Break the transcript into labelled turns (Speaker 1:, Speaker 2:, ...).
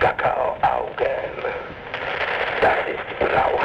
Speaker 1: Kakao Augen. Das ist Brauer.